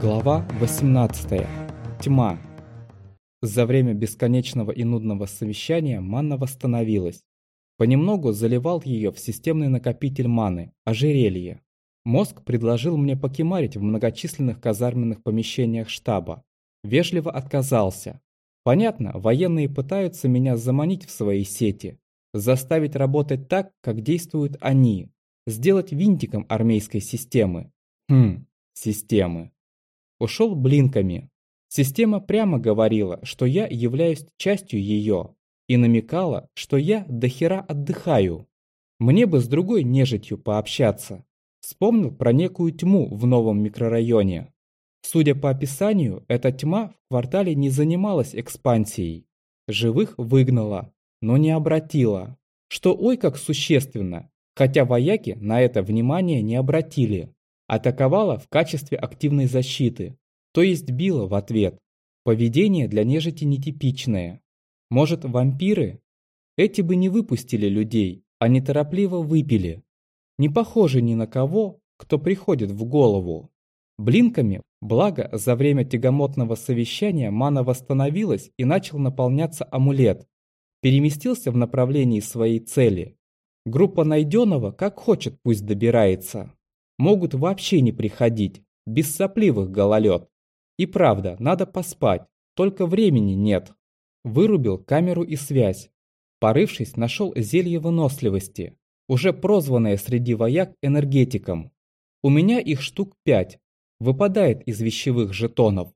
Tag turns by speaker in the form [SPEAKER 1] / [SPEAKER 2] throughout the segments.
[SPEAKER 1] Глава 18. Тьма. За время бесконечного и нудного совещания манна восстановилась. Понемногу заливал ее в системный накопитель маны, ожерелье. Мозг предложил мне покемарить в многочисленных казарменных помещениях штаба. Вежливо отказался. Понятно, военные пытаются меня заманить в свои сети, заставить работать так, как действуют они, сделать винтиком армейской системы. Хм, системы ушел блинками. Система прямо говорила, что я являюсь частью ее, и намекала, что я дохера отдыхаю. Мне бы с другой нежитью пообщаться. Вспомнил про некую тьму в новом микрорайоне. Судя по описанию, эта тьма в квартале не занималась экспансией. Живых выгнала, но не обратила. Что ой как существенно, хотя вояки на это внимание не обратили атаковала в качестве активной защиты, то есть била в ответ. Поведение для нежити нетипичное. Может, вампиры? Эти бы не выпустили людей, а неторопливо выпили. Не похожи ни на кого, кто приходит в голову. Блинками, благо за время тягомотного совещания мана восстановилась и начал наполняться амулет. Переместился в направлении своей цели. Группа найденного как хочет пусть добирается могут вообще не приходить, без сопливых гололед. И правда, надо поспать, только времени нет. Вырубил камеру и связь. Порывшись, нашел зелье выносливости, уже прозванное среди вояк энергетиком. У меня их штук пять, выпадает из вещевых жетонов.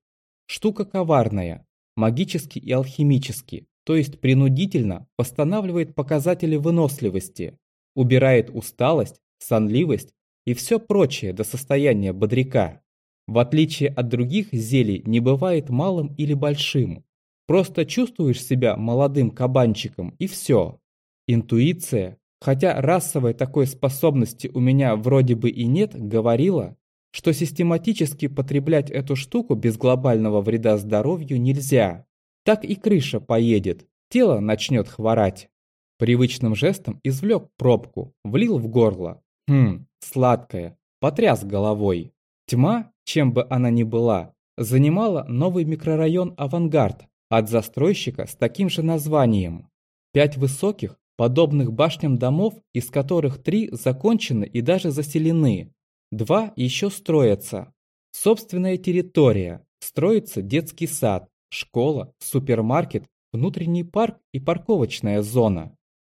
[SPEAKER 1] Штука коварная, магически и алхимически, то есть принудительно восстанавливает показатели выносливости, убирает усталость, сонливость и все прочее до состояния бодряка. В отличие от других зелий не бывает малым или большим. Просто чувствуешь себя молодым кабанчиком и все. Интуиция, хотя расовой такой способности у меня вроде бы и нет, говорила, что систематически потреблять эту штуку без глобального вреда здоровью нельзя. Так и крыша поедет, тело начнет хворать. Привычным жестом извлек пробку, влил в горло. Хм, сладкая, потряс головой. Тьма, чем бы она ни была, занимала новый микрорайон «Авангард» от застройщика с таким же названием. Пять высоких, подобных башням домов, из которых три закончены и даже заселены. Два еще строятся. Собственная территория. Строится детский сад, школа, супермаркет, внутренний парк и парковочная зона.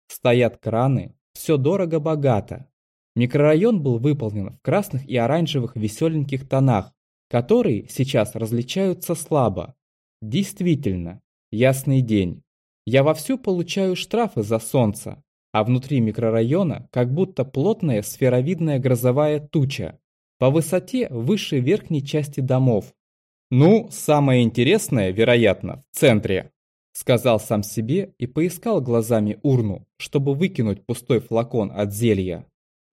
[SPEAKER 1] Стоят краны, все дорого-богато. Микрорайон был выполнен в красных и оранжевых веселеньких тонах, которые сейчас различаются слабо. Действительно, ясный день. Я вовсю получаю штрафы за солнце, а внутри микрорайона как будто плотная сферовидная грозовая туча, по высоте выше верхней части домов. Ну, самое интересное, вероятно, в центре. Сказал сам себе и поискал глазами урну, чтобы выкинуть пустой флакон от зелья.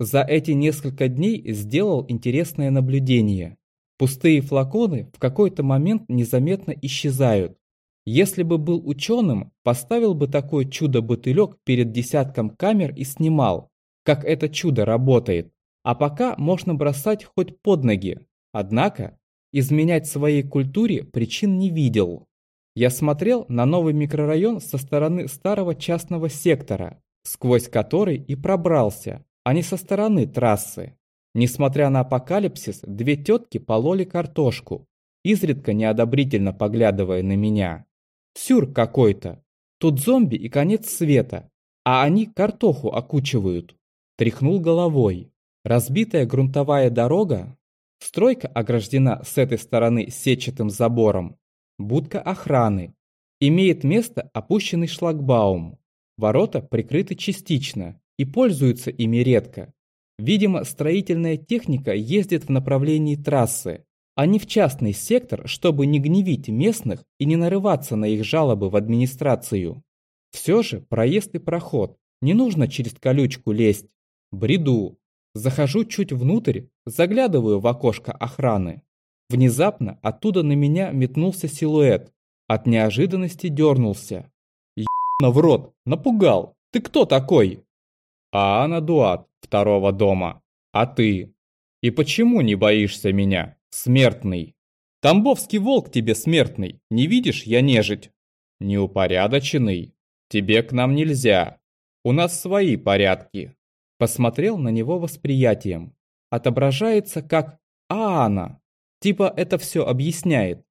[SPEAKER 1] За эти несколько дней сделал интересное наблюдение. Пустые флаконы в какой-то момент незаметно исчезают. Если бы был ученым, поставил бы такой чудо-бутылек перед десятком камер и снимал, как это чудо работает. А пока можно бросать хоть под ноги. Однако, изменять своей культуре причин не видел. Я смотрел на новый микрорайон со стороны старого частного сектора, сквозь который и пробрался, а не со стороны трассы. Несмотря на апокалипсис, две тетки пололи картошку, изредка неодобрительно поглядывая на меня. Сюр какой-то. Тут зомби и конец света, а они картоху окучивают. Тряхнул головой. Разбитая грунтовая дорога. Стройка ограждена с этой стороны сетчатым забором. Будка охраны. Имеет место опущенный шлагбаум. Ворота прикрыты частично, и пользуются ими редко. Видимо, строительная техника ездит в направлении трассы, а не в частный сектор, чтобы не гневить местных и не нарываться на их жалобы в администрацию. Все же проезд и проход, не нужно через колючку лезть. Бреду. Захожу чуть внутрь, заглядываю в окошко охраны. Внезапно оттуда на меня метнулся силуэт. От неожиданности дернулся. Ебано в рот, напугал. Ты кто такой? А Анна Дуат второго дома. А ты? И почему не боишься меня, смертный?» Тамбовский волк тебе смертный, не видишь, я нежить. Неупорядоченный. Тебе к нам нельзя. У нас свои порядки. Посмотрел на него восприятием. Отображается как Аана. Типа это все объясняет.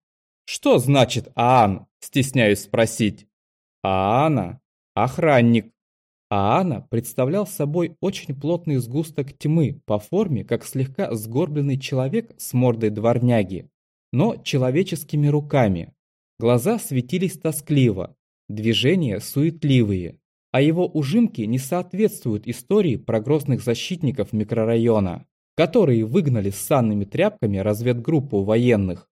[SPEAKER 1] Что значит Аан? Стесняюсь спросить. Аана – охранник. Аана представлял собой очень плотный сгусток тьмы по форме, как слегка сгорбленный человек с мордой дворняги, но человеческими руками. Глаза светились тоскливо, движения суетливые, а его ужимки не соответствуют истории про грозных защитников микрорайона, которые выгнали с санными тряпками разведгруппу военных.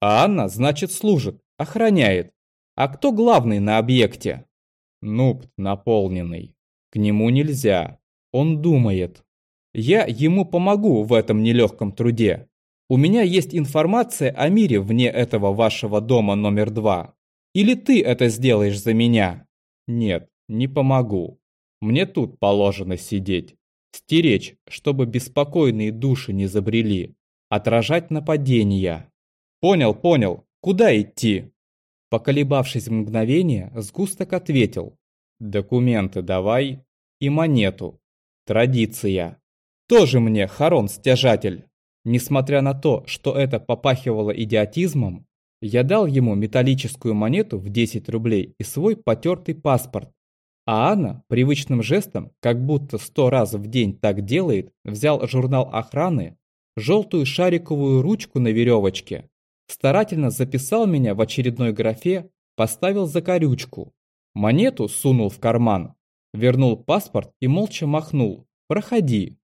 [SPEAKER 1] А Анна, значит, служит, охраняет. А кто главный на объекте? Нупт наполненный. К нему нельзя. Он думает. Я ему помогу в этом нелегком труде. У меня есть информация о мире вне этого вашего дома номер два. Или ты это сделаешь за меня? Нет, не помогу. Мне тут положено сидеть. Стеречь, чтобы беспокойные души не забрели. Отражать нападения. Понял, понял. Куда идти? Поколебавшись мгновение, сгусток ответил. Документы давай и монету. Традиция. Тоже мне Харон-стяжатель. Несмотря на то, что это попахивало идиотизмом, я дал ему металлическую монету в 10 рублей и свой потертый паспорт. А Анна привычным жестом, как будто сто раз в день так делает, взял журнал охраны, желтую шариковую ручку на веревочке, старательно записал меня в очередной графе, поставил закорючку, монету сунул в карман, вернул паспорт и молча махнул «Проходи».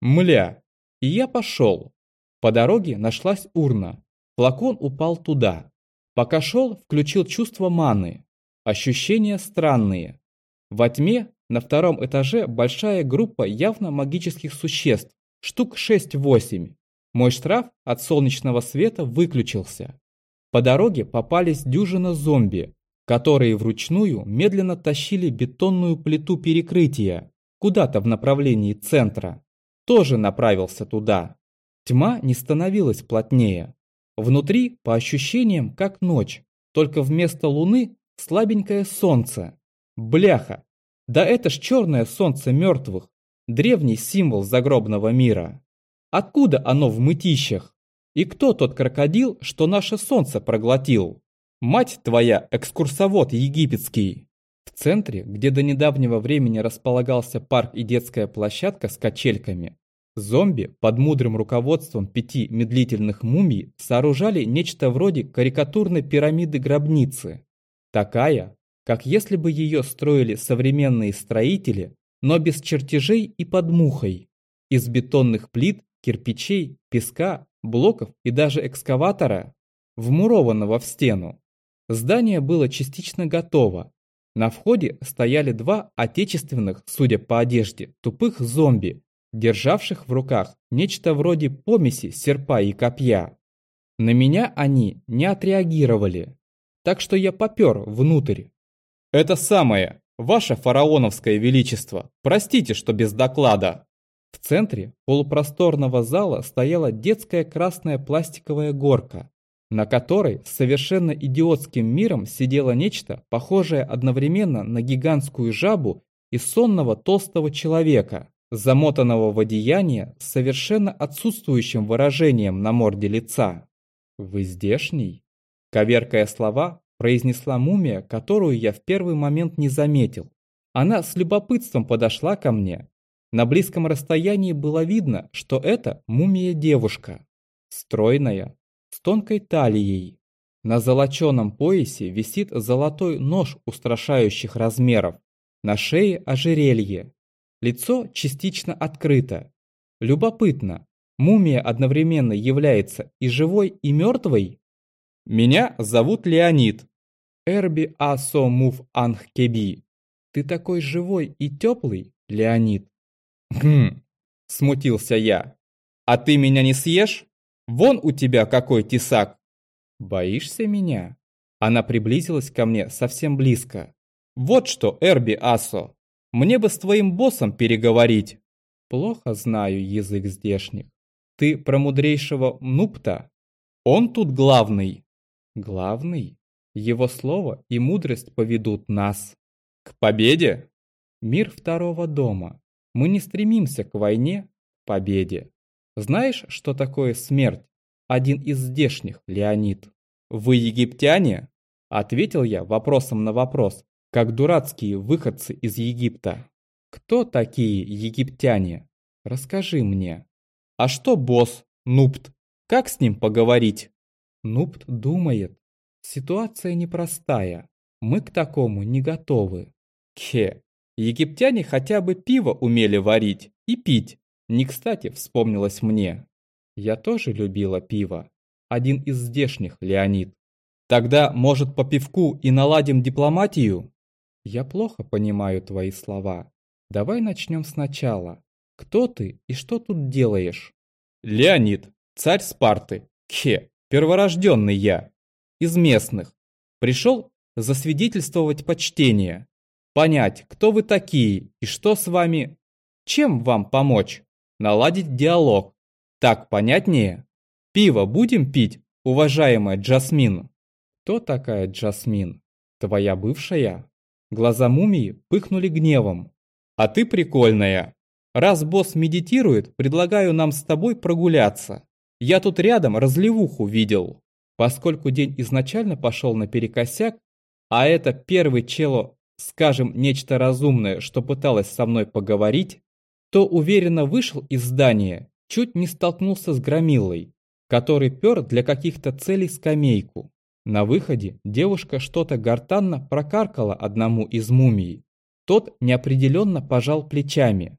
[SPEAKER 1] Мля, и я пошел. По дороге нашлась урна, Флакон упал туда. Пока шел, включил чувство маны. Ощущения странные. Во тьме на втором этаже большая группа явно магических существ, штук 6-8. Мой штраф от солнечного света выключился. По дороге попались дюжина зомби, которые вручную медленно тащили бетонную плиту перекрытия куда-то в направлении центра. Тоже направился туда. Тьма не становилась плотнее. Внутри, по ощущениям, как ночь, только вместо луны слабенькое солнце. Бляха! Да это ж черное солнце мертвых, древний символ загробного мира. Откуда оно в мытищах? И кто тот крокодил, что наше солнце проглотил? Мать твоя, экскурсовод египетский! В центре, где до недавнего времени располагался парк и детская площадка с качельками, Зомби под мудрым руководством пяти медлительных мумий сооружали нечто вроде карикатурной пирамиды-гробницы. Такая, как если бы ее строили современные строители, но без чертежей и под мухой. Из бетонных плит, кирпичей, песка, блоков и даже экскаватора, вмурованного в стену. Здание было частично готово. На входе стояли два отечественных, судя по одежде, тупых зомби державших в руках нечто вроде помеси серпа и копья. На меня они не отреагировали, так что я попер внутрь. «Это самое, ваше фараоновское величество, простите, что без доклада». В центре полупросторного зала стояла детская красная пластиковая горка, на которой с совершенно идиотским миром сидело нечто, похожее одновременно на гигантскую жабу и сонного толстого человека замотанного в одеяние с совершенно отсутствующим выражением на морде лица. «Вы здешний?» Коверкая слова, произнесла мумия, которую я в первый момент не заметил. Она с любопытством подошла ко мне. На близком расстоянии было видно, что это мумия-девушка. Стройная, с тонкой талией. На золоченом поясе висит золотой нож устрашающих размеров. На шее ожерелье, Лицо частично открыто. Любопытно, мумия одновременно является и живой, и мертвой? Меня зовут Леонид. Эрби Асо Мув Анхкеби. Ты такой живой и теплый, Леонид. Хм, смутился я. А ты меня не съешь? Вон у тебя какой тесак. Боишься меня? Она приблизилась ко мне совсем близко. Вот что, Эрби Асо, мне бы с твоим боссом переговорить. Плохо знаю язык здешних. Ты про мудрейшего Нупта? Он тут главный. Главный? Его слово и мудрость поведут нас. К победе? Мир второго дома. Мы не стремимся к войне, победе. Знаешь, что такое смерть? Один из здешних, Леонид. Вы египтяне? Ответил я вопросом на вопрос, как дурацкие выходцы из Египта. Кто такие египтяне? Расскажи мне. А что босс, Нупт? Как с ним поговорить? Нупт думает. Ситуация непростая. Мы к такому не готовы. Кхе. Египтяне хотя бы пиво умели варить и пить. Не кстати вспомнилось мне. Я тоже любила пиво. Один из здешних, Леонид. Тогда, может, по пивку и наладим дипломатию? Я плохо понимаю твои слова. Давай начнем сначала. Кто ты и что тут делаешь? Леонид, царь Спарты. Кхе, перворожденный я. Из местных. Пришел засвидетельствовать почтение. Понять, кто вы такие и что с вами... Чем вам помочь? Наладить диалог. Так понятнее? Пиво будем пить, уважаемая Джасмин? Кто такая Джасмин? Твоя бывшая? Глаза мумии пыхнули гневом. А ты прикольная. Раз босс медитирует, предлагаю нам с тобой прогуляться. Я тут рядом разливуху видел. Поскольку день изначально пошел наперекосяк, а это первый чело, скажем, нечто разумное, что пыталось со мной поговорить, то уверенно вышел из здания, чуть не столкнулся с громилой, который пер для каких-то целей скамейку. На выходе девушка что-то гортанно прокаркала одному из мумий. Тот неопределенно пожал плечами.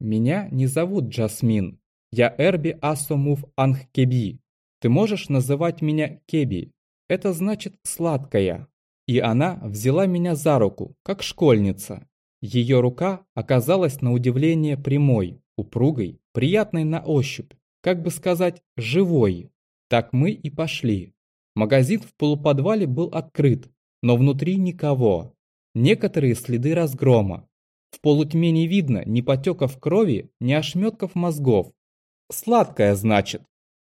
[SPEAKER 1] «Меня не зовут Джасмин. Я Эрби Асомув Ангкеби. Ты можешь называть меня Кеби. Это значит «сладкая». И она взяла меня за руку, как школьница. Ее рука оказалась на удивление прямой, упругой, приятной на ощупь, как бы сказать, живой. Так мы и пошли. Магазин в полуподвале был открыт, но внутри никого. Некоторые следы разгрома. В полутьме не видно ни потеков крови, ни ошметков мозгов. Сладкое, значит.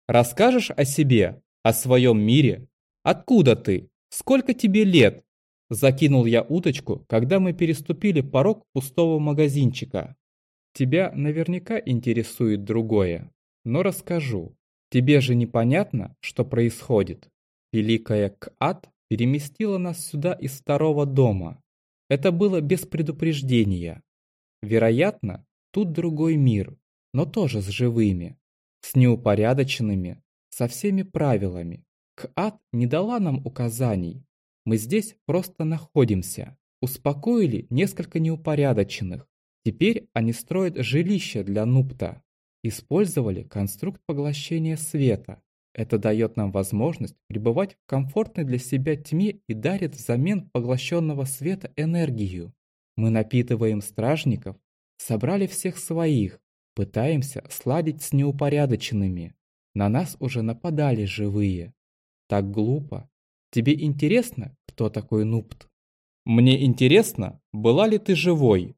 [SPEAKER 1] Расскажешь о себе, о своем мире? Откуда ты? Сколько тебе лет? Закинул я уточку, когда мы переступили порог пустого магазинчика. Тебя наверняка интересует другое, но расскажу. Тебе же непонятно, что происходит. Великая Кат переместила нас сюда из второго дома. Это было без предупреждения. Вероятно, тут другой мир, но тоже с живыми, с неупорядоченными, со всеми правилами. Кат не дала нам указаний. Мы здесь просто находимся. Успокоили несколько неупорядоченных. Теперь они строят жилище для Нупта. Использовали конструкт поглощения света. Это дает нам возможность пребывать в комфортной для себя тьме и дарит взамен поглощенного света энергию. Мы напитываем стражников, собрали всех своих, пытаемся сладить с неупорядоченными. На нас уже нападали живые. Так глупо. Тебе интересно, кто такой Нупт? Мне интересно, была ли ты живой?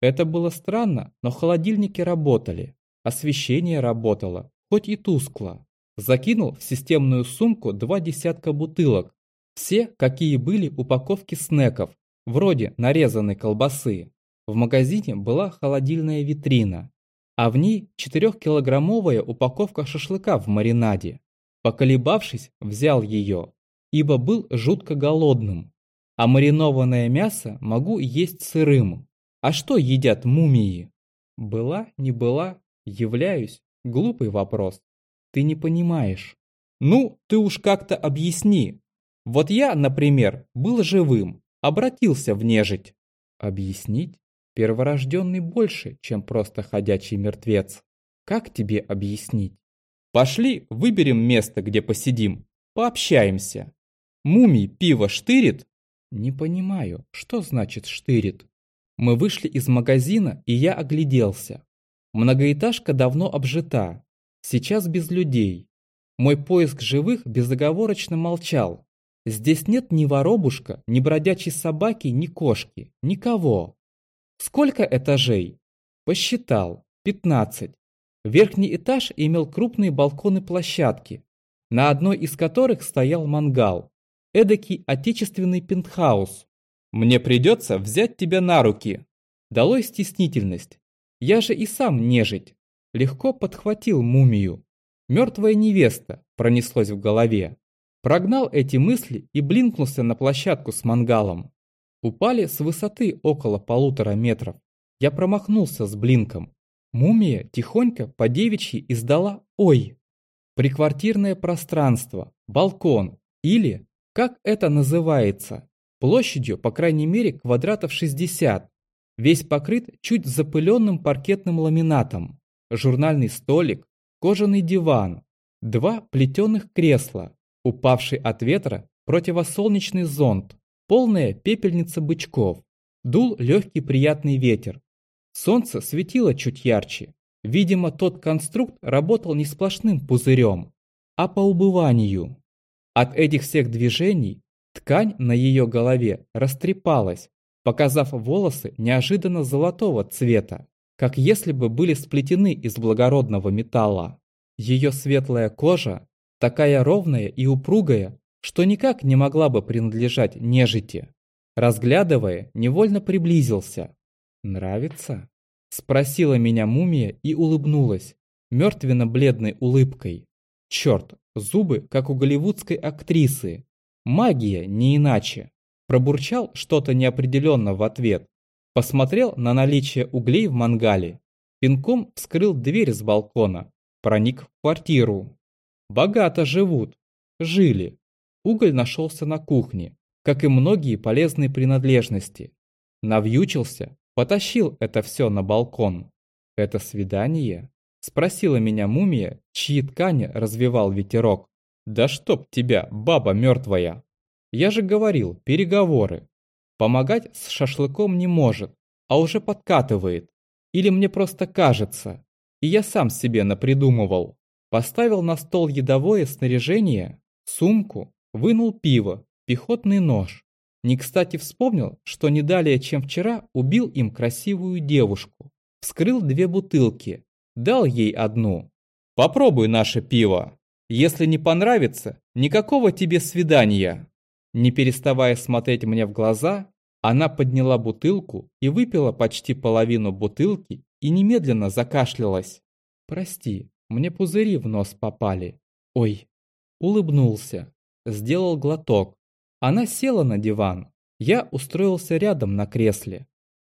[SPEAKER 1] Это было странно, но холодильники работали, освещение работало, хоть и тускло. Закинул в системную сумку два десятка бутылок. Все, какие были упаковки снеков, вроде нарезанной колбасы. В магазине была холодильная витрина, а в ней 4-килограммовая упаковка шашлыка в маринаде. Поколебавшись, взял ее, ибо был жутко голодным. А маринованное мясо могу есть сырым. А что едят мумии? Была, не была, являюсь. Глупый вопрос. Ты не понимаешь. Ну, ты уж как-то объясни. Вот я, например, был живым, обратился в нежить. Объяснить? Перворожденный больше, чем просто ходячий мертвец. Как тебе объяснить? Пошли, выберем место, где посидим. Пообщаемся. Мумий пиво штырит? Не понимаю, что значит штырит. Мы вышли из магазина, и я огляделся. Многоэтажка давно обжита, Сейчас без людей. Мой поиск живых безоговорочно молчал. Здесь нет ни воробушка, ни бродячей собаки, ни кошки. Никого. Сколько этажей? Посчитал. 15. Верхний этаж имел крупные балконы-площадки. на одной из которых стоял мангал. Эдакий отечественный пентхаус. «Мне придется взять тебя на руки!» Далой стеснительность. Я же и сам нежить. Легко подхватил мумию. Мертвая невеста пронеслось в голове. Прогнал эти мысли и блинкнулся на площадку с мангалом. Упали с высоты около полутора метров. Я промахнулся с блинком. Мумия тихонько по девичьи издала «Ой!». Приквартирное пространство, балкон или, как это называется, площадью по крайней мере квадратов 60. Весь покрыт чуть запыленным паркетным ламинатом. Журнальный столик, кожаный диван, два плетеных кресла, упавший от ветра противосолнечный зонт, полная пепельница бычков. Дул легкий приятный ветер. Солнце светило чуть ярче. Видимо, тот конструкт работал не сплошным пузырем, а по убыванию. От этих всех движений ткань на ее голове растрепалась, показав волосы неожиданно золотого цвета как если бы были сплетены из благородного металла. Ее светлая кожа, такая ровная и упругая, что никак не могла бы принадлежать нежити. Разглядывая, невольно приблизился. «Нравится?» Спросила меня мумия и улыбнулась, мертвенно-бледной улыбкой. Черт, зубы, как у голливудской актрисы. Магия, не иначе. Пробурчал что-то неопределенно в ответ. Посмотрел на наличие углей в мангале. Пинком вскрыл дверь с балкона. Проник в квартиру. Богато живут. Жили. Уголь нашелся на кухне, как и многие полезные принадлежности. Навьючился, потащил это все на балкон. «Это свидание?» Спросила меня мумия, чьи ткани развивал ветерок. «Да чтоб тебя, баба мертвая!» Я же говорил, переговоры. Помогать с шашлыком не может, а уже подкатывает. Или мне просто кажется. И я сам себе напридумывал. Поставил на стол едовое снаряжение, сумку, вынул пиво, пехотный нож. Не кстати вспомнил, что не далее, чем вчера, убил им красивую девушку. Вскрыл две бутылки, дал ей одну. «Попробуй наше пиво. Если не понравится, никакого тебе свидания». Не переставая смотреть мне в глаза, она подняла бутылку и выпила почти половину бутылки и немедленно закашлялась. «Прости, мне пузыри в нос попали. Ой!» Улыбнулся, сделал глоток. Она села на диван. Я устроился рядом на кресле.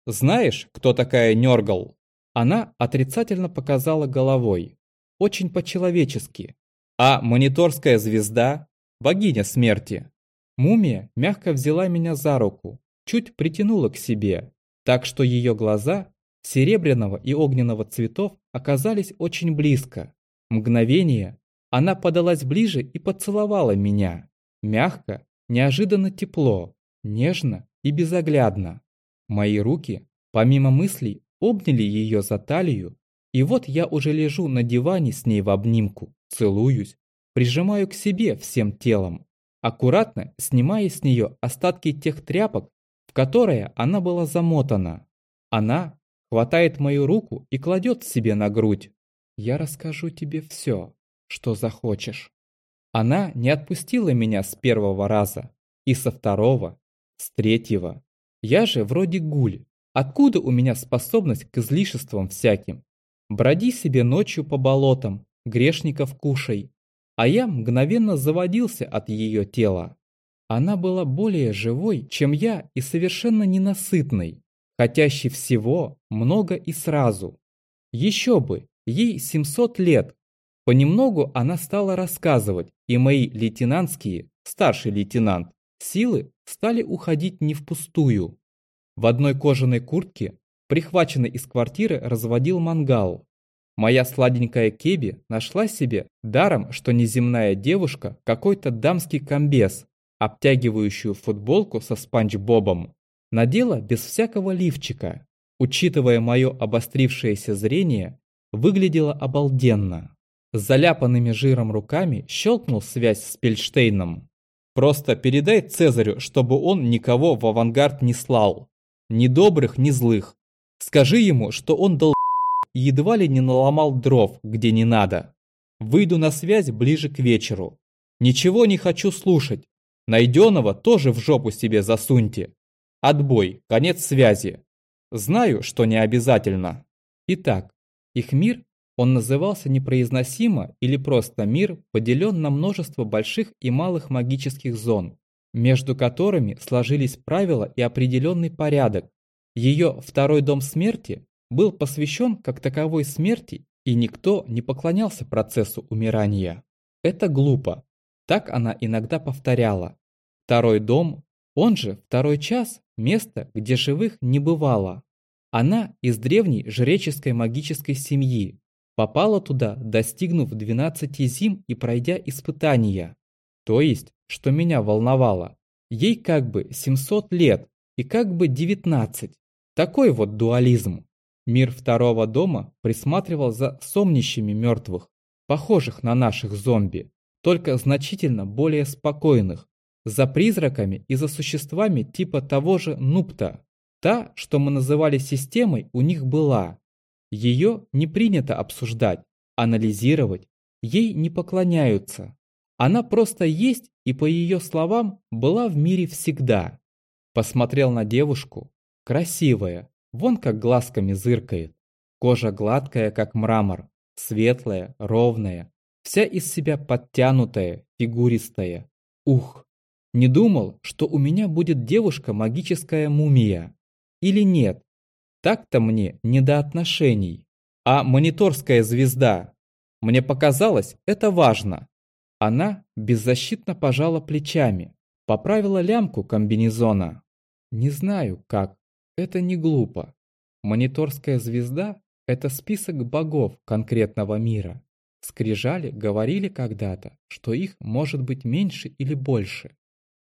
[SPEAKER 1] «Знаешь, кто такая Нергал?» Она отрицательно показала головой. Очень по-человечески. «А мониторская звезда? Богиня смерти?» Мумия мягко взяла меня за руку, чуть притянула к себе, так что ее глаза серебряного и огненного цветов оказались очень близко. Мгновение она подалась ближе и поцеловала меня. Мягко, неожиданно тепло, нежно и безоглядно. Мои руки, помимо мыслей, обняли ее за талию, и вот я уже лежу на диване с ней в обнимку, целуюсь, прижимаю к себе всем телом аккуратно снимая с нее остатки тех тряпок, в которые она была замотана. Она хватает мою руку и кладет себе на грудь. «Я расскажу тебе все, что захочешь». Она не отпустила меня с первого раза, и со второго, с третьего. Я же вроде гуль. Откуда у меня способность к излишествам всяким? Броди себе ночью по болотам, грешников кушай, а я мгновенно заводился от ее тела. Она была более живой, чем я, и совершенно ненасытной, хотящей всего, много и сразу. Еще бы, ей 700 лет. Понемногу она стала рассказывать, и мои лейтенантские, старший лейтенант, силы стали уходить не впустую. В одной кожаной куртке, прихваченной из квартиры, разводил мангал. Моя сладенькая Кеби нашла себе, даром, что неземная девушка, какой-то дамский комбез, обтягивающую футболку со спанч-бобом. Надела без всякого лифчика. Учитывая мое обострившееся зрение, выглядела обалденно. С заляпанными жиром руками щелкнул связь с Пельштейном. «Просто передай Цезарю, чтобы он никого в авангард не слал. Ни добрых, ни злых. Скажи ему, что он дал едва ли не наломал дров, где не надо. Выйду на связь ближе к вечеру. Ничего не хочу слушать. Найденного тоже в жопу себе засуньте. Отбой, конец связи. Знаю, что не обязательно. Итак, их мир, он назывался непроизносимо или просто мир, поделен на множество больших и малых магических зон, между которыми сложились правила и определенный порядок. Ее второй дом смерти был посвящен как таковой смерти, и никто не поклонялся процессу умирания. Это глупо. Так она иногда повторяла. Второй дом, он же второй час, место, где живых не бывало. Она из древней жреческой магической семьи. Попала туда, достигнув 12 зим и пройдя испытания. То есть, что меня волновало, ей как бы 700 лет и как бы 19. Такой вот дуализм. Мир второго дома присматривал за сомнищами мертвых, похожих на наших зомби, только значительно более спокойных, за призраками и за существами типа того же Нупта. Та, что мы называли системой, у них была. Ее не принято обсуждать, анализировать, ей не поклоняются. Она просто есть и, по ее словам, была в мире всегда. Посмотрел на девушку, красивая, Вон как глазками зыркает. Кожа гладкая, как мрамор, светлая, ровная, вся из себя подтянутая, фигуристая. Ух, не думал, что у меня будет девушка-магическая мумия. Или нет? Так-то мне не до отношений. А мониторская звезда. Мне показалось, это важно. Она беззащитно пожала плечами, поправила лямку комбинезона. Не знаю, как, это не глупо. Мониторская звезда – это список богов конкретного мира. Скрижали говорили когда-то, что их может быть меньше или больше.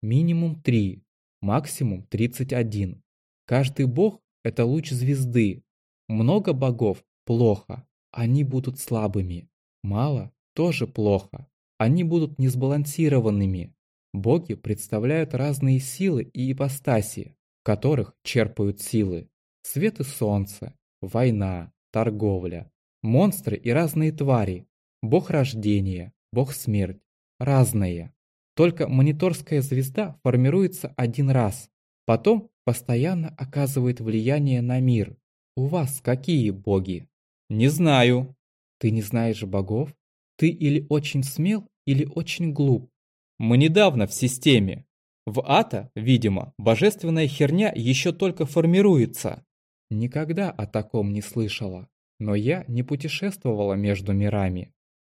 [SPEAKER 1] Минимум три, максимум 31. Каждый бог – это луч звезды. Много богов – плохо, они будут слабыми. Мало – тоже плохо, они будут несбалансированными. Боги представляют разные силы и ипостаси которых черпают силы. Свет и солнце, война, торговля, монстры и разные твари, бог рождения, бог смерть, разные. Только мониторская звезда формируется один раз, потом постоянно оказывает влияние на мир. У вас какие боги? Не знаю. Ты не знаешь богов? Ты или очень смел, или очень глуп. Мы недавно в системе. В Ата, видимо, божественная херня еще только формируется. Никогда о таком не слышала, но я не путешествовала между мирами.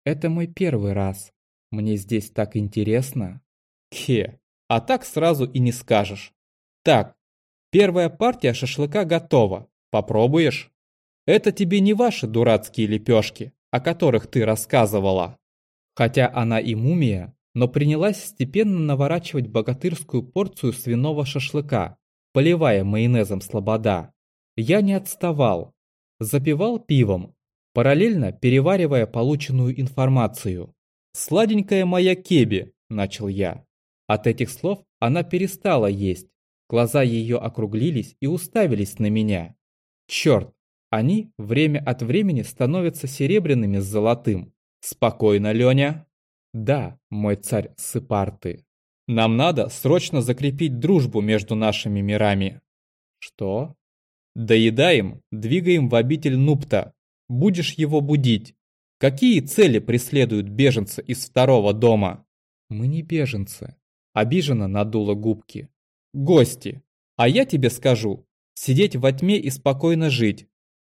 [SPEAKER 1] Это мой первый раз. Мне здесь так интересно. Хе, а так сразу и не скажешь. Так, первая партия шашлыка готова. Попробуешь? Это тебе не ваши дурацкие лепешки, о которых ты рассказывала. Хотя она и мумия, но принялась степенно наворачивать богатырскую порцию свиного шашлыка, поливая майонезом слобода. Я не отставал. Запивал пивом, параллельно переваривая полученную информацию. «Сладенькая моя Кеби», – начал я. От этих слов она перестала есть. Глаза ее округлились и уставились на меня. Черт, они время от времени становятся серебряными с золотым. Спокойно, Леня. Да, мой царь Сыпарты. Нам надо срочно закрепить дружбу между нашими мирами. Что? Доедаем, двигаем в обитель Нупта. Будешь его будить. Какие цели преследуют беженцы из второго дома? Мы не беженцы. Обиженно надула губки. Гости. А я тебе скажу, сидеть во тьме и спокойно жить.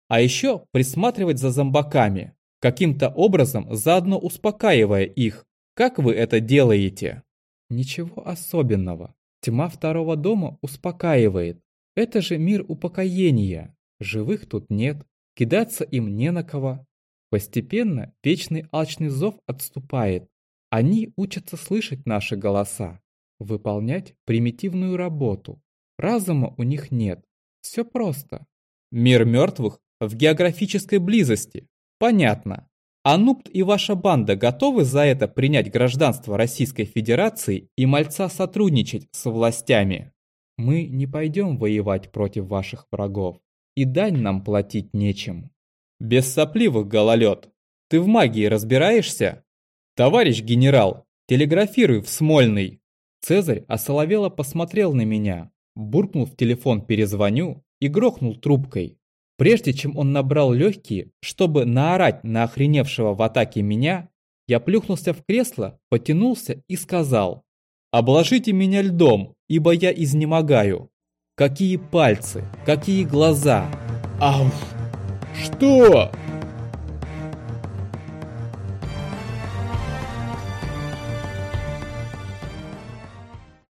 [SPEAKER 1] А еще присматривать за зомбаками, каким-то образом заодно успокаивая их. Как вы это делаете? Ничего особенного. Тьма второго дома успокаивает. Это же мир упокоения. Живых тут нет, кидаться им не на кого. Постепенно вечный алчный зов отступает. Они учатся слышать наши голоса, выполнять примитивную работу. Разума у них нет. Все просто. Мир мертвых в географической близости. Понятно. Анупт и ваша банда готовы за это принять гражданство Российской Федерации и мальца сотрудничать с властями? Мы не пойдем воевать против ваших врагов, и дань нам платить нечем. Без сопливых гололед. Ты в магии разбираешься? Товарищ генерал, Телеграфируй в Смольный. Цезарь осоловело посмотрел на меня, буркнул в телефон «перезвоню» и грохнул трубкой. Прежде чем он набрал легкие, чтобы наорать на охреневшего в атаке меня, я плюхнулся в кресло, потянулся и сказал «Обложите меня льдом, ибо я изнемогаю». Какие пальцы, какие глаза. Ауф!
[SPEAKER 2] Что?